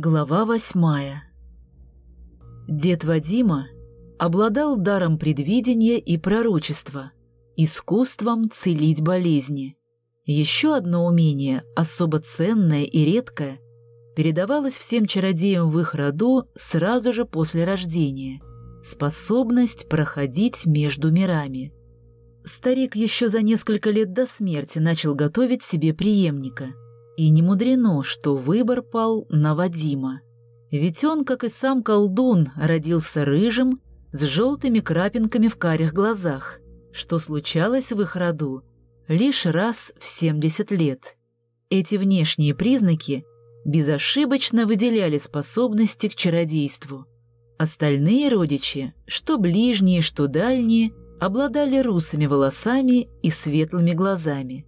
Глава восьмая Дед Вадима обладал даром предвидения и пророчества, искусством целить болезни. Еще одно умение, особо ценное и редкое, передавалось всем чародеям в их роду сразу же после рождения – способность проходить между мирами. Старик еще за несколько лет до смерти начал готовить себе преемника – и не мудрено, что выбор пал на Вадима. Ведь он, как и сам колдун, родился рыжим, с желтыми крапинками в карих глазах, что случалось в их роду лишь раз в 70 лет. Эти внешние признаки безошибочно выделяли способности к чародейству. Остальные родичи, что ближние, что дальние, обладали русыми волосами и светлыми глазами.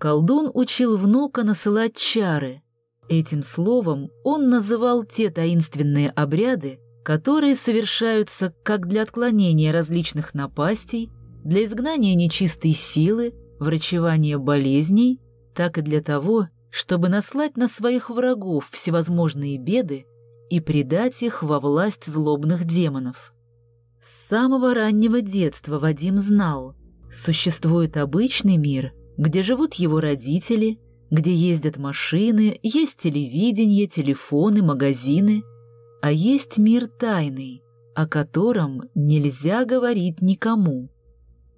Колдун учил внука насылать чары. Этим словом он называл те таинственные обряды, которые совершаются как для отклонения различных напастей, для изгнания нечистой силы, врачевания болезней, так и для того, чтобы наслать на своих врагов всевозможные беды и предать их во власть злобных демонов. С самого раннего детства Вадим знал, существует обычный мир где живут его родители, где ездят машины, есть телевидение, телефоны, магазины, а есть мир тайный, о котором нельзя говорить никому.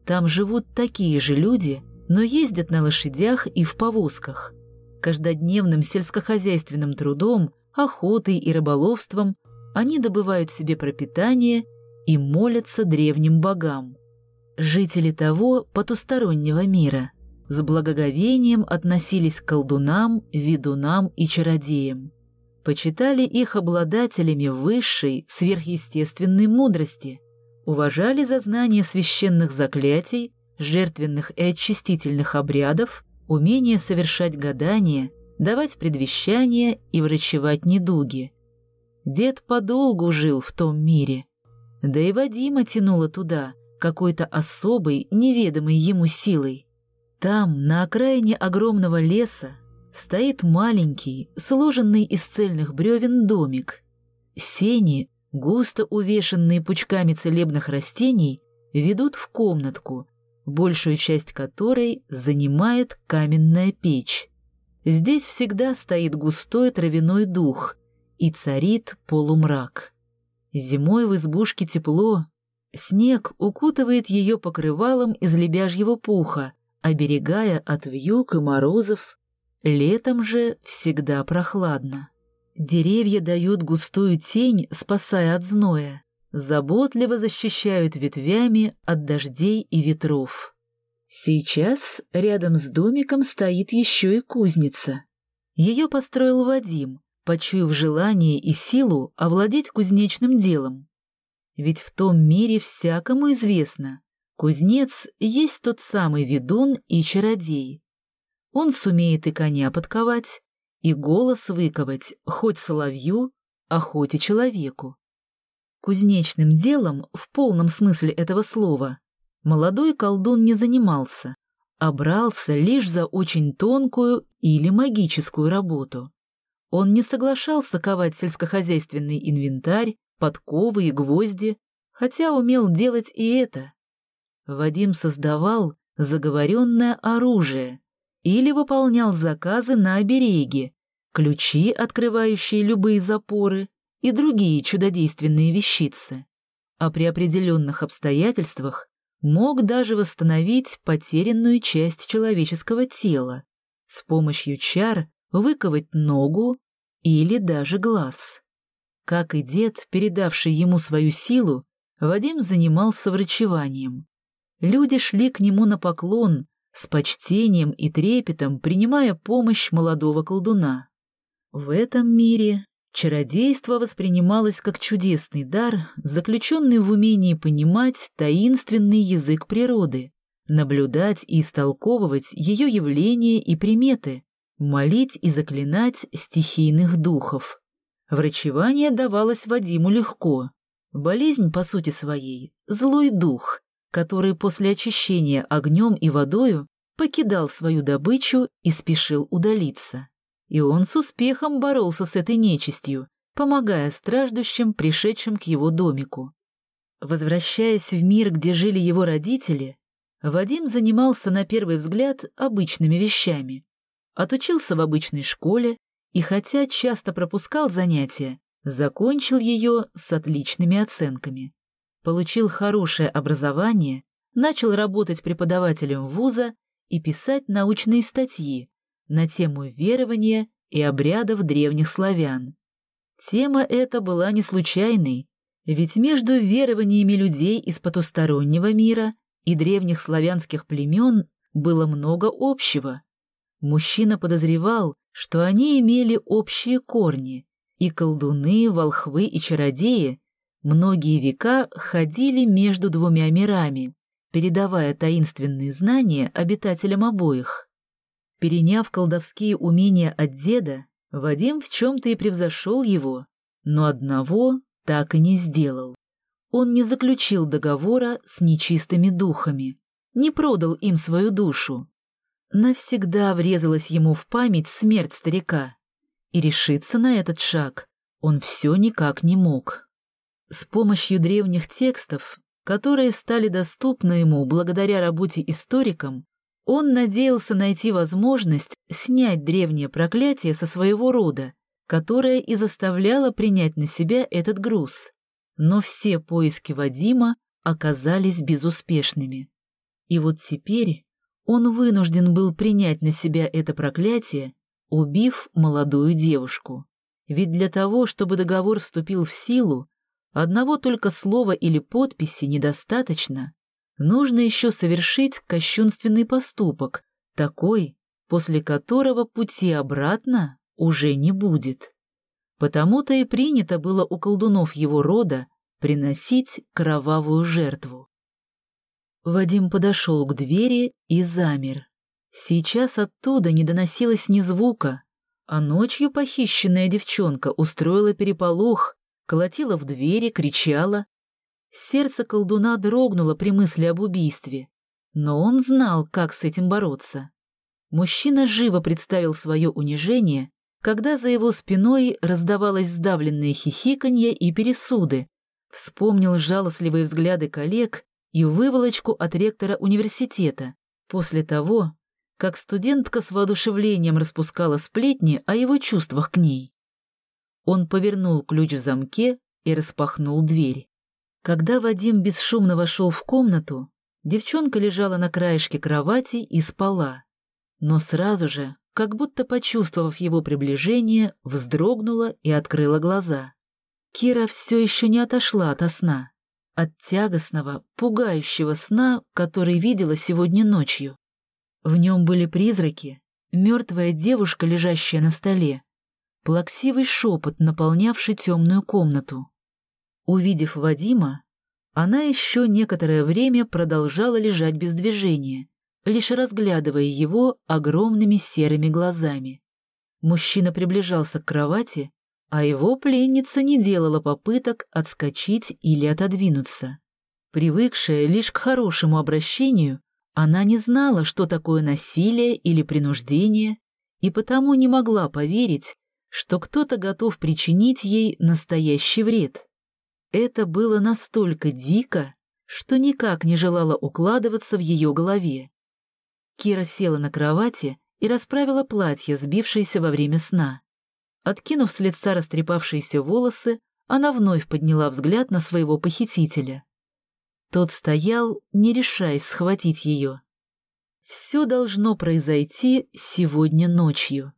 Там живут такие же люди, но ездят на лошадях и в повозках. Каждодневным сельскохозяйственным трудом, охотой и рыболовством они добывают себе пропитание и молятся древним богам. Жители того потустороннего мира – с благоговением относились к колдунам, ведунам и чародеям. Почитали их обладателями высшей, сверхъестественной мудрости, уважали за знание священных заклятий, жертвенных и очистительных обрядов, умение совершать гадания, давать предвещания и врачевать недуги. Дед подолгу жил в том мире. Да и Вадима тянуло туда, какой-то особой, неведомой ему силой. Там, на окраине огромного леса, стоит маленький, сложенный из цельных бревен домик. Сени, густо увешанные пучками целебных растений, ведут в комнатку, большую часть которой занимает каменная печь. Здесь всегда стоит густой травяной дух и царит полумрак. Зимой в избушке тепло, снег укутывает ее покрывалом из лебяжьего пуха, оберегая от вьюг и морозов, летом же всегда прохладно. Деревья дают густую тень, спасая от зноя, заботливо защищают ветвями от дождей и ветров. Сейчас рядом с домиком стоит еще и кузница. Ее построил Вадим, почуяв желание и силу овладеть кузнечным делом. Ведь в том мире всякому известно, Кузнец есть тот самый ведун и чародей. Он сумеет и коня подковать, и голос выковать хоть соловью, а хоть и человеку. Кузнечным делом, в полном смысле этого слова, молодой колдун не занимался, а брался лишь за очень тонкую или магическую работу. Он не соглашался ковать сельскохозяйственный инвентарь, подковы и гвозди, хотя умел делать и это. Вадим создавал заговоренное оружие или выполнял заказы на обереги, ключи, открывающие любые запоры и другие чудодейственные вещицы. А при определенных обстоятельствах мог даже восстановить потерянную часть человеческого тела, с помощью чар выковать ногу или даже глаз. Как и дед, передавший ему свою силу, Вадим занимался врачеванием. Люди шли к нему на поклон, с почтением и трепетом принимая помощь молодого колдуна. В этом мире чародейство воспринималось как чудесный дар, заключенный в умении понимать таинственный язык природы, наблюдать и истолковывать ее явления и приметы, молить и заклинать стихийных духов. Врачевание давалось Вадиму легко. Болезнь, по сути своей, злой дух, который после очищения огнем и водою покидал свою добычу и спешил удалиться. и он с успехом боролся с этой нечистью, помогая страждущим, пришедшим к его домику. Возвращаясь в мир, где жили его родители, Вадим занимался на первый взгляд обычными вещами. Отучился в обычной школе и, хотя часто пропускал занятия, закончил ее с отличными оценками. Получил хорошее образование, начал работать преподавателем вуза и писать научные статьи на тему верования и обрядов древних славян. Тема эта была не случайной, ведь между верованиями людей из потустороннего мира и древних славянских племен было много общего. Мужчина подозревал, что они имели общие корни, и колдуны, волхвы и чародеи многие века ходили между двумя мирами, передавая таинственные знания обитателям обоих. Переняв колдовские умения от деда, Вадим в чем-то и превзошел его, но одного так и не сделал. Он не заключил договора с нечистыми духами, не продал им свою душу. Навсегда врезалась ему в память смерть старика, и решиться на этот шаг он все никак не мог. С помощью древних текстов, которые стали доступны ему благодаря работе историком, он надеялся найти возможность снять древнее проклятие со своего рода, которое и заставляло принять на себя этот груз. Но все поиски Вадима оказались безуспешными. И вот теперь он вынужден был принять на себя это проклятие, убив молодую девушку. Ведь для того, чтобы договор вступил в силу, одного только слова или подписи недостаточно. Нужно еще совершить кощунственный поступок, такой, после которого пути обратно уже не будет. Потому-то и принято было у колдунов его рода приносить кровавую жертву. Вадим подошел к двери и замер. Сейчас оттуда не доносилось ни звука, а ночью похищенная девчонка устроила переполох, колотила в двери, кричала. Сердце колдуна дрогнуло при мысли об убийстве, но он знал, как с этим бороться. Мужчина живо представил свое унижение, когда за его спиной раздавалось сдавленное хихиканье и пересуды, вспомнил жалостливые взгляды коллег и выволочку от ректора университета после того, как студентка с воодушевлением распускала сплетни о его чувствах к ней. Он повернул ключ в замке и распахнул дверь. Когда Вадим бесшумно вошел в комнату, девчонка лежала на краешке кровати и спала. Но сразу же, как будто почувствовав его приближение, вздрогнула и открыла глаза. Кира все еще не отошла от сна от тягостного, пугающего сна, который видела сегодня ночью. В нем были призраки, мертвая девушка, лежащая на столе, плаксивый шепот, наполнявший темную комнату. Увидев Вадима, она еще некоторое время продолжала лежать без движения, лишь разглядывая его огромными серыми глазами. Мужчина приближался к кровати, а его пленница не делала попыток отскочить или отодвинуться. Привыкшая лишь к хорошему обращению, она не знала, что такое насилие или принуждение, и потому не могла поверить, что кто-то готов причинить ей настоящий вред. Это было настолько дико, что никак не желала укладываться в ее голове. Кира села на кровати и расправила платье, сбившееся во время сна. Откинув с лица растрепавшиеся волосы, она вновь подняла взгляд на своего похитителя. Тот стоял, не решаясь схватить ее. Все должно произойти сегодня ночью.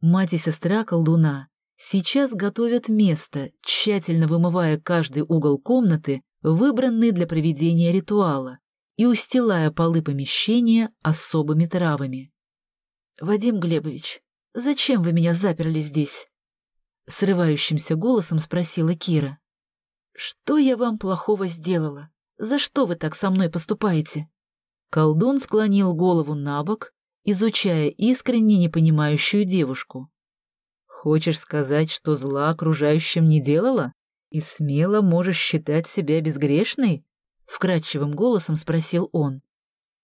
Мать и сестра колдуна сейчас готовят место, тщательно вымывая каждый угол комнаты, выбранный для проведения ритуала, и устилая полы помещения особыми травами. «Вадим Глебович, зачем вы меня заперли здесь?» Срывающимся голосом спросила Кира. «Что я вам плохого сделала? За что вы так со мной поступаете?» Колдун склонил голову на бок, изучая искренне непонимающую девушку. «Хочешь сказать, что зла окружающим не делала? И смело можешь считать себя безгрешной?» Вкрадчивым голосом спросил он.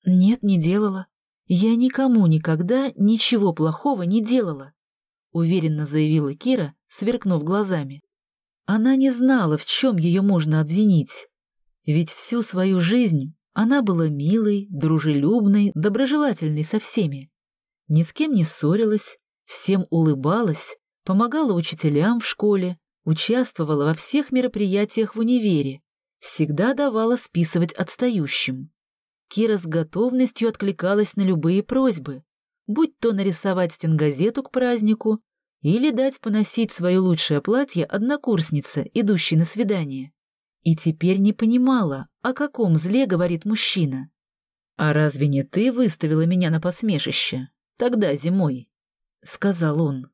«Нет, не делала. Я никому никогда ничего плохого не делала. уверенно заявила Кира, сверкнув глазами. Она не знала, в чем ее можно обвинить. Ведь всю свою жизнь она была милой, дружелюбной, доброжелательной со всеми. Ни с кем не ссорилась, всем улыбалась, помогала учителям в школе, участвовала во всех мероприятиях в универе, всегда давала списывать отстающим. Кира с готовностью откликалась на любые просьбы, будь то нарисовать стенгазету к празднику или дать поносить свое лучшее платье однокурснице, идущей на свидание. И теперь не понимала, о каком зле говорит мужчина. «А разве не ты выставила меня на посмешище? Тогда зимой», — сказал он.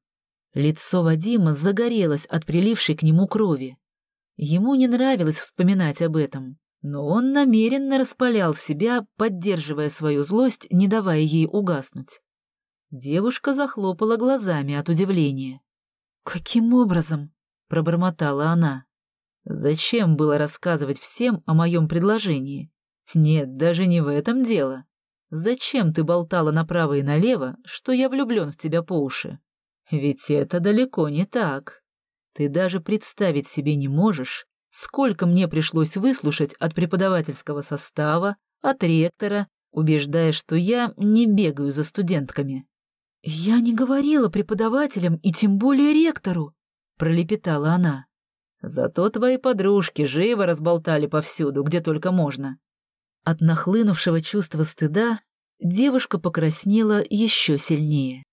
Лицо Вадима загорелось от прилившей к нему крови. Ему не нравилось вспоминать об этом, но он намеренно распалял себя, поддерживая свою злость, не давая ей угаснуть. Девушка захлопала глазами от удивления. «Каким образом?» — пробормотала она. «Зачем было рассказывать всем о моем предложении? Нет, даже не в этом дело. Зачем ты болтала направо и налево, что я влюблен в тебя по уши? Ведь это далеко не так. Ты даже представить себе не можешь, сколько мне пришлось выслушать от преподавательского состава, от ректора, убеждая, что я не бегаю за студентками. «Я не говорила преподавателям и тем более ректору», — пролепетала она. «Зато твои подружки живо разболтали повсюду, где только можно». От нахлынувшего чувства стыда девушка покраснела еще сильнее.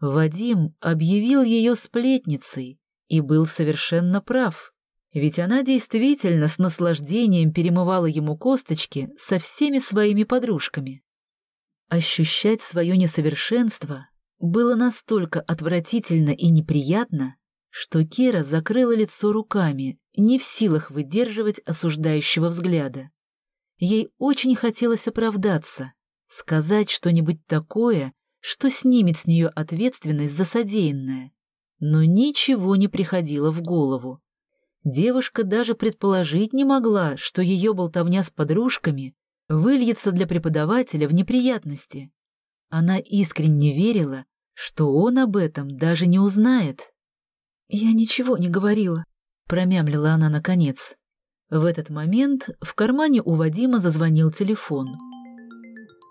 Вадим объявил ее сплетницей и был совершенно прав, ведь она действительно с наслаждением перемывала ему косточки со всеми своими подружками. Ощущать свое несовершенство было настолько отвратительно и неприятно, что Кира закрыла лицо руками, не в силах выдерживать осуждающего взгляда. Ей очень хотелось оправдаться, сказать что-нибудь такое, что снимет с нее ответственность за содеянное. Но ничего не приходило в голову. Девушка даже предположить не могла, что ее болтовня с подружками выльется для преподавателя в неприятности. Она искренне верила, что он об этом даже не узнает. «Я ничего не говорила», — промямлила она наконец. В этот момент в кармане у Вадима зазвонил телефон.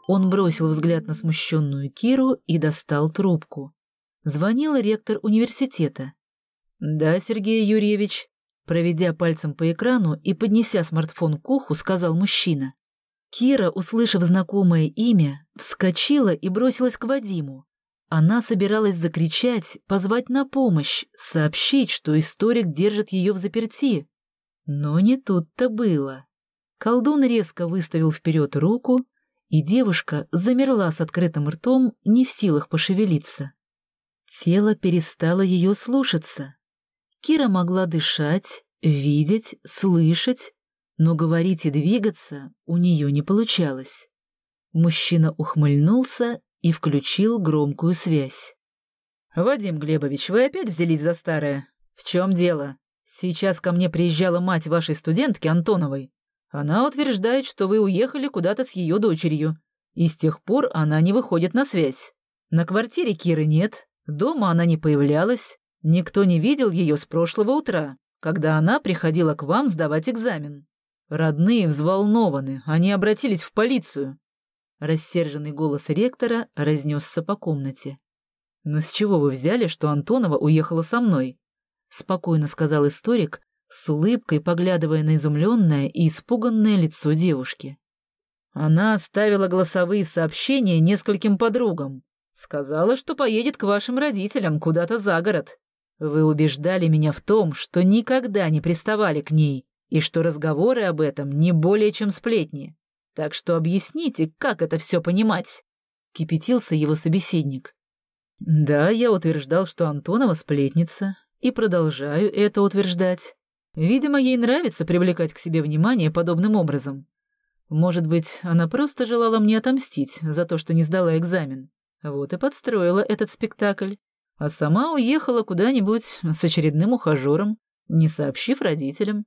Он бросил взгляд на смущенную Киру и достал трубку. Звонил ректор университета. «Да, Сергей Юрьевич», проведя пальцем по экрану и поднеся смартфон к уху, сказал мужчина. Кира, услышав знакомое имя, вскочила и бросилась к Вадиму. Она собиралась закричать, позвать на помощь, сообщить, что историк держит ее в заперти. Но не тут-то было. Колдун резко выставил вперед руку, и девушка замерла с открытым ртом, не в силах пошевелиться. Тело перестало ее слушаться. Кира могла дышать, видеть, слышать, но говорить и двигаться у нее не получалось. Мужчина ухмыльнулся и включил громкую связь. «Вадим Глебович, вы опять взялись за старое? В чем дело? Сейчас ко мне приезжала мать вашей студентки Антоновой. Она утверждает, что вы уехали куда-то с ее дочерью, и с тех пор она не выходит на связь. На квартире Киры нет, дома она не появлялась, никто не видел ее с прошлого утра, когда она приходила к вам сдавать экзамен. Родные взволнованы, они обратились в полицию. Рассерженный голос ректора разнесся по комнате. «Но с чего вы взяли, что Антонова уехала со мной?» — спокойно сказал историк, с улыбкой поглядывая на изумленное и испуганное лицо девушки. Она оставила голосовые сообщения нескольким подругам. Сказала, что поедет к вашим родителям куда-то за город. Вы убеждали меня в том, что никогда не приставали к ней, и что разговоры об этом не более чем сплетни. Так что объясните, как это все понимать?» — кипятился его собеседник. «Да, я утверждал, что Антонова сплетница, и продолжаю это утверждать. Видимо, ей нравится привлекать к себе внимание подобным образом. Может быть, она просто желала мне отомстить за то, что не сдала экзамен. Вот и подстроила этот спектакль. А сама уехала куда-нибудь с очередным ухажером, не сообщив родителям.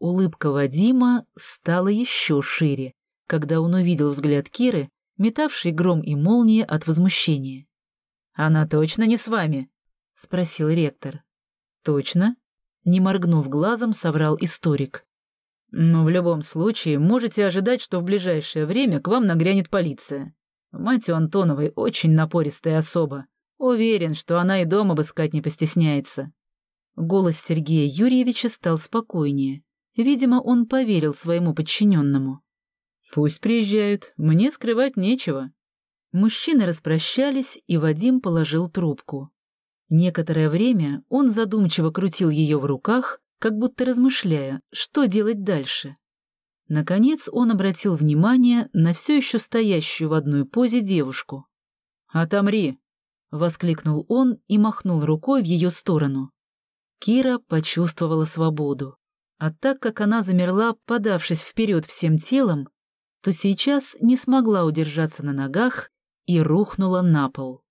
Улыбка Вадима стала еще шире, когда он увидел взгляд Киры, метавший гром и молнии от возмущения. «Она точно не с вами?» — спросил ректор. «Точно?» — не моргнув глазом, соврал историк. «Но в любом случае можете ожидать, что в ближайшее время к вам нагрянет полиция. Мать у Антоновой очень напористая особа. Уверен, что она и дом обыскать не постесняется». Голос Сергея Юрьевича стал спокойнее. Видимо, он поверил своему подчиненному. «Пусть приезжают, мне скрывать нечего». Мужчины распрощались, и Вадим положил трубку. Некоторое время он задумчиво крутил ее в руках, как будто размышляя, что делать дальше. Наконец он обратил внимание на все еще стоящую в одной позе девушку. «Отомри!» — воскликнул он и махнул рукой в ее сторону. Кира почувствовала свободу. А так как она замерла, подавшись вперед всем телом, то сейчас не смогла удержаться на ногах и рухнула на пол.